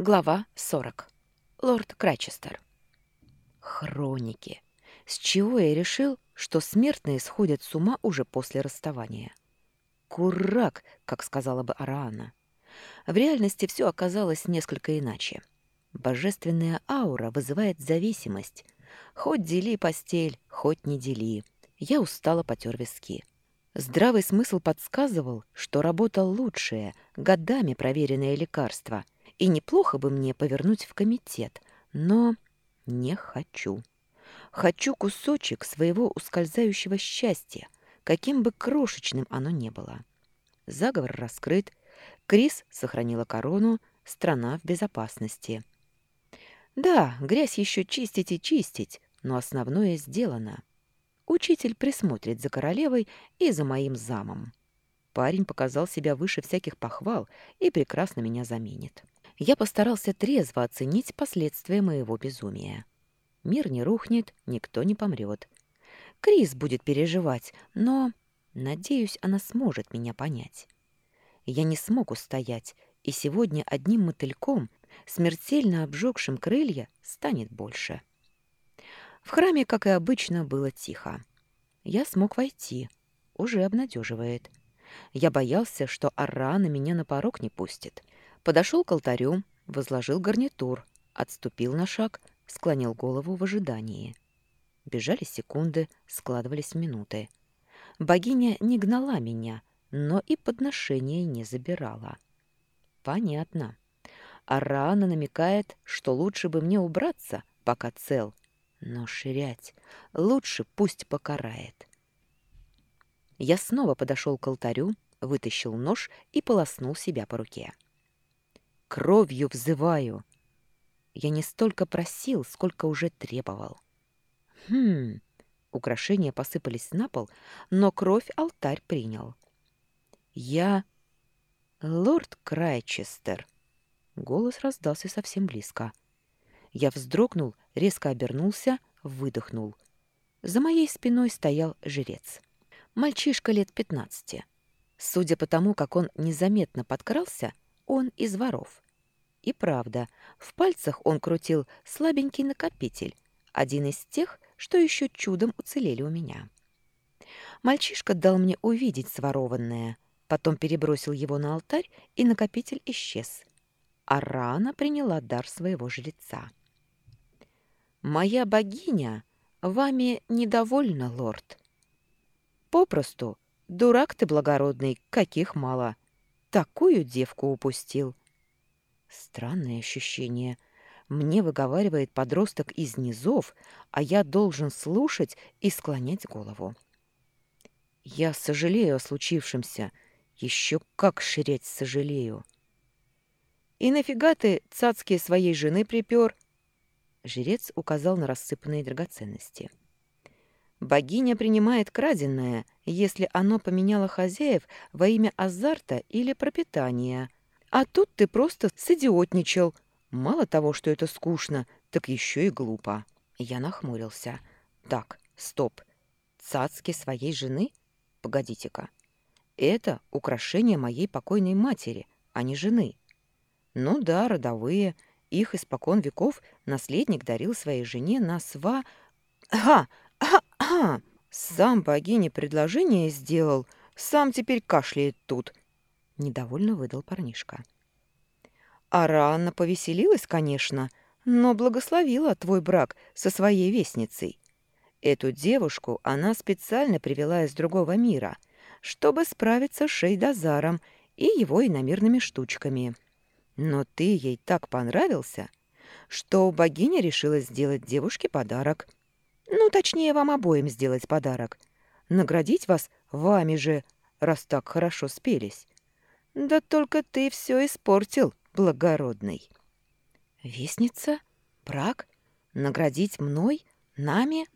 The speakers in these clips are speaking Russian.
Глава 40. Лорд Крачестер. Хроники. С чего я решил, что смертные сходят с ума уже после расставания? Курак, как сказала бы Араана. В реальности все оказалось несколько иначе. Божественная аура вызывает зависимость. Хоть дели постель, хоть не дели. Я устало потер виски. Здравый смысл подсказывал, что работа лучшее, годами проверенное лекарство — и неплохо бы мне повернуть в комитет, но не хочу. Хочу кусочек своего ускользающего счастья, каким бы крошечным оно ни было. Заговор раскрыт, Крис сохранила корону, страна в безопасности. Да, грязь еще чистить и чистить, но основное сделано. Учитель присмотрит за королевой и за моим замом. Парень показал себя выше всяких похвал и прекрасно меня заменит я постарался трезво оценить последствия моего безумия. Мир не рухнет, никто не помрет. Крис будет переживать, но, надеюсь, она сможет меня понять. Я не смог устоять, и сегодня одним мотыльком, смертельно обжегшим крылья, станет больше. В храме, как и обычно, было тихо. Я смог войти. Уже обнадеживает. Я боялся, что Арана меня на порог не пустит. Подошел к алтарю, возложил гарнитур, отступил на шаг, склонил голову в ожидании. Бежали секунды, складывались минуты. Богиня не гнала меня, но и подношения не забирала. Понятно. Арана намекает, что лучше бы мне убраться, пока цел. Но ширять лучше пусть покарает. Я снова подошел к алтарю, вытащил нож и полоснул себя по руке. Кровью взываю. Я не столько просил, сколько уже требовал. Хм, украшения посыпались на пол, но кровь алтарь принял. Я... Лорд Крайчестер. Голос раздался совсем близко. Я вздрогнул, резко обернулся, выдохнул. За моей спиной стоял жрец. Мальчишка лет пятнадцати. Судя по тому, как он незаметно подкрался, он из воров. И правда, в пальцах он крутил слабенький накопитель, один из тех, что еще чудом уцелели у меня. Мальчишка дал мне увидеть сворованное, потом перебросил его на алтарь, и накопитель исчез. А рана приняла дар своего жреца. «Моя богиня вами недовольна, лорд». «Попросту, дурак ты благородный, каких мало. Такую девку упустил. Странное ощущение. Мне выговаривает подросток из низов, а я должен слушать и склонять голову. Я сожалею о случившемся. Еще как ширять сожалею. И нафига ты цацки своей жены припер? Жрец указал на рассыпанные драгоценности. — Богиня принимает краденое, если оно поменяло хозяев во имя азарта или пропитания. А тут ты просто сидиотничал. Мало того, что это скучно, так еще и глупо. Я нахмурился. Так, стоп. Цацки своей жены? Погодите-ка. Это украшение моей покойной матери, а не жены. Ну да, родовые. Их испокон веков наследник дарил своей жене на сва... Ха! «Ага, сам богине предложение сделал, сам теперь кашляет тут», — недовольно выдал парнишка. А рано повеселилась, конечно, но благословила твой брак со своей вестницей. Эту девушку она специально привела из другого мира, чтобы справиться с Шейдазаром и его иномирными штучками. Но ты ей так понравился, что богиня решила сделать девушке подарок — ну, точнее, вам обоим сделать подарок. Наградить вас вами же, раз так хорошо спелись. Да только ты все испортил, благородный. Вестница? Брак? Наградить мной? Нами?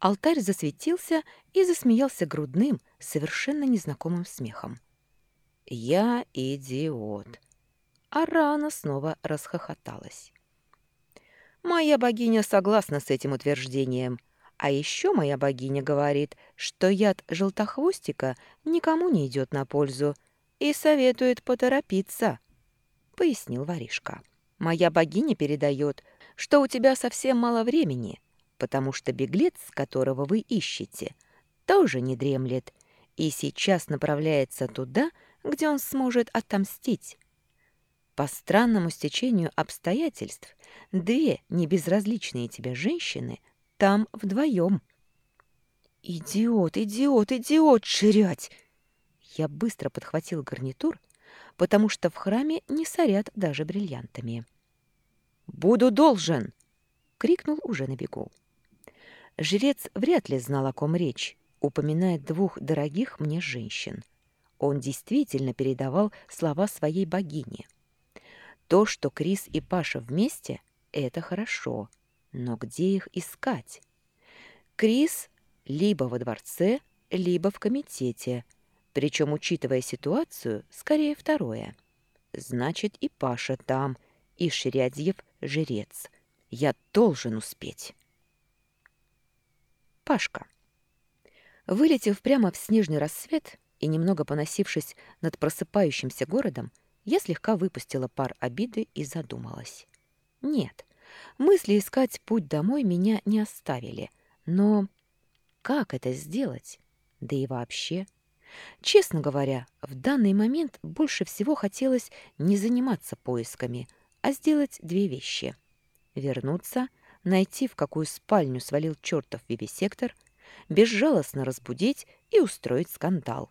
Алтарь засветился и засмеялся грудным, совершенно незнакомым смехом. «Я идиот!» А рана снова расхохоталась. Моя богиня согласна с этим утверждением. А еще моя богиня говорит, что яд желтохвостика никому не идет на пользу и советует поторопиться, — пояснил воришка. Моя богиня передает, что у тебя совсем мало времени, потому что беглец, которого вы ищете, тоже не дремлет и сейчас направляется туда, где он сможет отомстить. По странному стечению обстоятельств две небезразличные тебе женщины там вдвоем. «Идиот, идиот, идиот, ширять!» Я быстро подхватил гарнитур, потому что в храме не сорят даже бриллиантами. «Буду должен!» — крикнул уже на бегу. Жрец вряд ли знал, о ком речь, упоминает двух дорогих мне женщин. Он действительно передавал слова своей богини. То, что Крис и Паша вместе, это хорошо. Но где их искать? Крис либо во дворце, либо в комитете. Причем, учитывая ситуацию, скорее второе. Значит, и Паша там, и Шрядьев жрец. Я должен успеть. Пашка. Вылетев прямо в снежный рассвет и немного поносившись над просыпающимся городом, я слегка выпустила пар обиды и задумалась. Нет, мысли искать путь домой меня не оставили, но как это сделать? Да и вообще... Честно говоря, в данный момент больше всего хотелось не заниматься поисками, а сделать две вещи. Вернуться, найти, в какую спальню свалил чертов вивисектор, безжалостно разбудить и устроить скандал.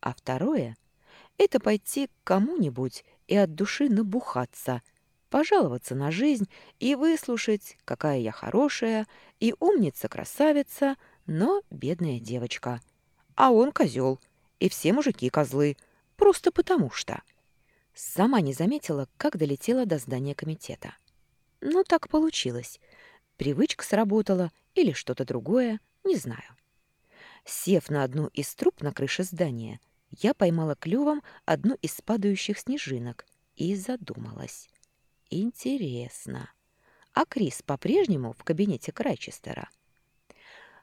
А второе — это пойти к кому-нибудь и от души набухаться, пожаловаться на жизнь и выслушать, какая я хорошая и умница-красавица, но бедная девочка. А он козел, и все мужики козлы, просто потому что. Сама не заметила, как долетела до здания комитета. Но так получилось. Привычка сработала или что-то другое, не знаю. Сев на одну из труб на крыше здания, я поймала клювом одну из падающих снежинок и задумалась. Интересно, а Крис по-прежнему в кабинете Крайчестера?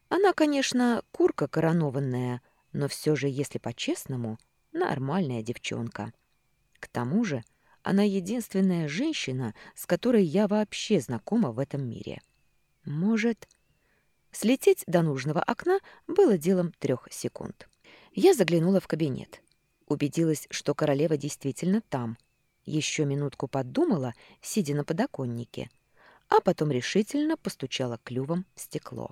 Она, конечно, курка коронованная, но все же, если по-честному, нормальная девчонка. К тому же она единственная женщина, с которой я вообще знакома в этом мире. Может, Слететь до нужного окна было делом трех секунд. Я заглянула в кабинет. Убедилась, что королева действительно там. Еще минутку подумала, сидя на подоконнике, а потом решительно постучала клювом в стекло.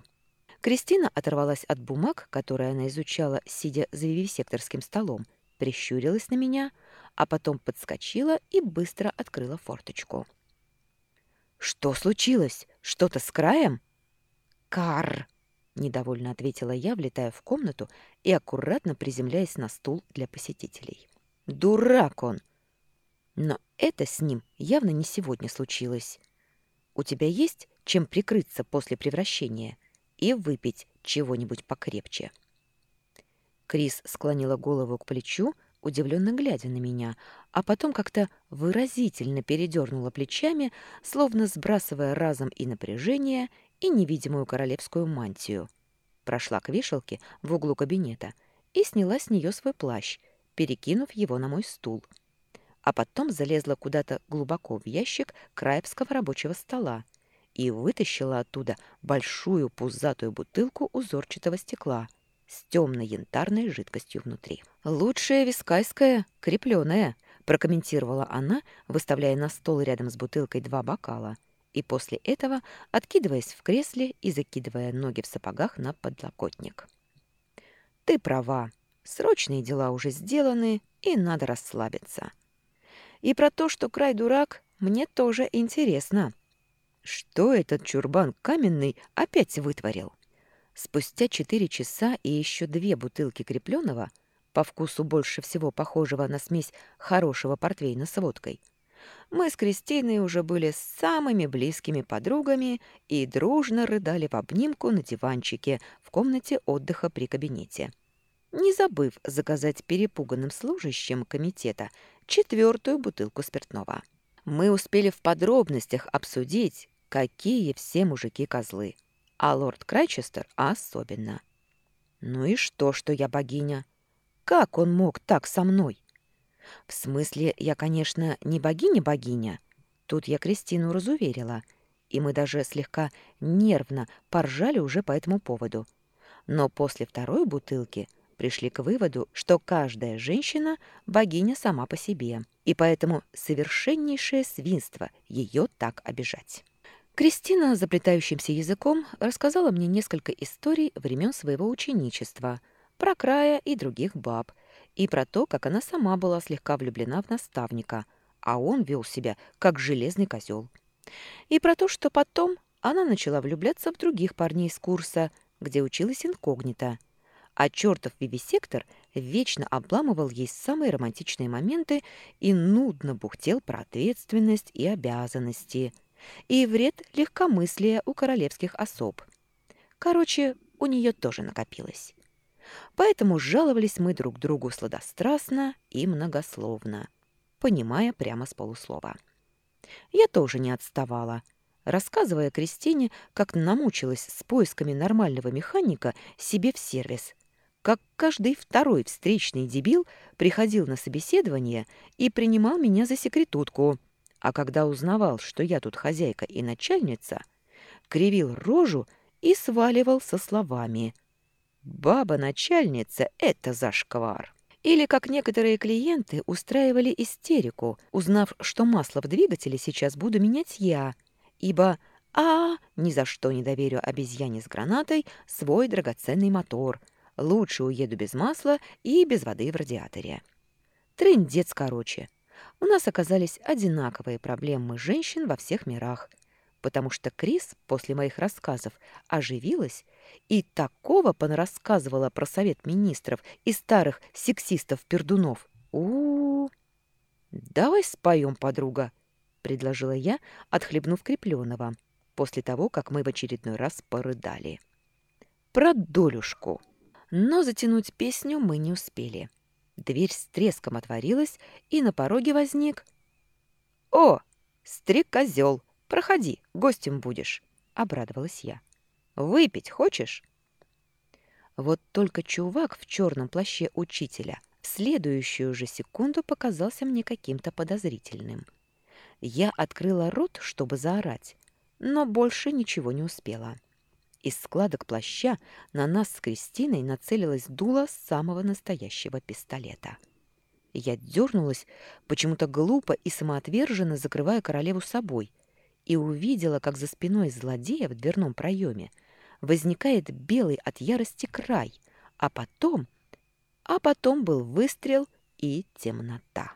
Кристина оторвалась от бумаг, которые она изучала, сидя за вивисекторским столом, прищурилась на меня, а потом подскочила и быстро открыла форточку. «Что случилось? Что-то с краем?» «Кар!» — недовольно ответила я, влетая в комнату и аккуратно приземляясь на стул для посетителей. «Дурак он!» Но это с ним явно не сегодня случилось. У тебя есть чем прикрыться после превращения и выпить чего-нибудь покрепче?» Крис склонила голову к плечу, удивленно глядя на меня, а потом как-то выразительно передернула плечами, словно сбрасывая разом и напряжение, и невидимую королевскую мантию. Прошла к вешалке в углу кабинета и сняла с нее свой плащ, перекинув его на мой стул. А потом залезла куда-то глубоко в ящик краевского рабочего стола и вытащила оттуда большую пузатую бутылку узорчатого стекла с темно-янтарной жидкостью внутри. «Лучшая вискайская, крепленая», — прокомментировала она, выставляя на стол рядом с бутылкой два бокала — и после этого откидываясь в кресле и закидывая ноги в сапогах на подлокотник. «Ты права. Срочные дела уже сделаны, и надо расслабиться. И про то, что край дурак, мне тоже интересно. Что этот чурбан каменный опять вытворил?» Спустя четыре часа и еще две бутылки крепленного, по вкусу больше всего похожего на смесь хорошего портвейна с водкой – мы с Кристиной уже были самыми близкими подругами и дружно рыдали в обнимку на диванчике в комнате отдыха при кабинете. Не забыв заказать перепуганным служащим комитета четвертую бутылку спиртного. Мы успели в подробностях обсудить, какие все мужики козлы, а лорд Крайчестер особенно. Ну и что, что я богиня? Как он мог так со мной? В смысле, я, конечно, не богиня-богиня, Тут я Кристину разуверила, и мы даже слегка нервно поржали уже по этому поводу. Но после второй бутылки пришли к выводу, что каждая женщина – богиня сама по себе, и поэтому совершеннейшее свинство ее так обижать. Кристина заплетающимся языком рассказала мне несколько историй времен своего ученичества про края и других баб, и про то, как она сама была слегка влюблена в наставника, а он вел себя как железный козел. И про то, что потом она начала влюбляться в других парней с курса, где училась инкогнито, а чертов вивисектор вечно обламывал ей самые романтичные моменты и нудно бухтел про ответственность и обязанности, и вред легкомыслия у королевских особ. Короче, у нее тоже накопилось. Поэтому жаловались мы друг другу сладострастно и многословно, понимая прямо с полуслова. Я тоже не отставала, рассказывая Кристине, как намучилась с поисками нормального механика себе в сервис – как каждый второй встречный дебил приходил на собеседование и принимал меня за секретутку, а когда узнавал, что я тут хозяйка и начальница, кривил рожу и сваливал со словами «Баба-начальница — это зашквар». Или как некоторые клиенты устраивали истерику, узнав, что масло в двигателе сейчас буду менять я, ибо а, ни за что не доверю обезьяне с гранатой свой драгоценный мотор — Лучше уеду без масла и без воды в радиаторе. Трындец короче. У нас оказались одинаковые проблемы женщин во всех мирах, потому что Крис после моих рассказов оживилась и такого понарассказывала про совет министров и старых сексистов-пердунов. у у, -у. «Давай споем, подруга», — предложила я, отхлебнув крепленого, после того, как мы в очередной раз порыдали. «Про долюшку». Но затянуть песню мы не успели. Дверь с треском отворилась, и на пороге возник... «О, стрик-козёл, проходи, гостем будешь», — обрадовалась я. «Выпить хочешь?» Вот только чувак в черном плаще учителя в следующую же секунду показался мне каким-то подозрительным. Я открыла рот, чтобы заорать, но больше ничего не успела. Из складок плаща на нас с Кристиной нацелилась дуло самого настоящего пистолета. Я дернулась, почему-то глупо и самоотверженно закрывая королеву собой, и увидела, как за спиной злодея в дверном проеме возникает белый от ярости край, а потом... А потом был выстрел и темнота.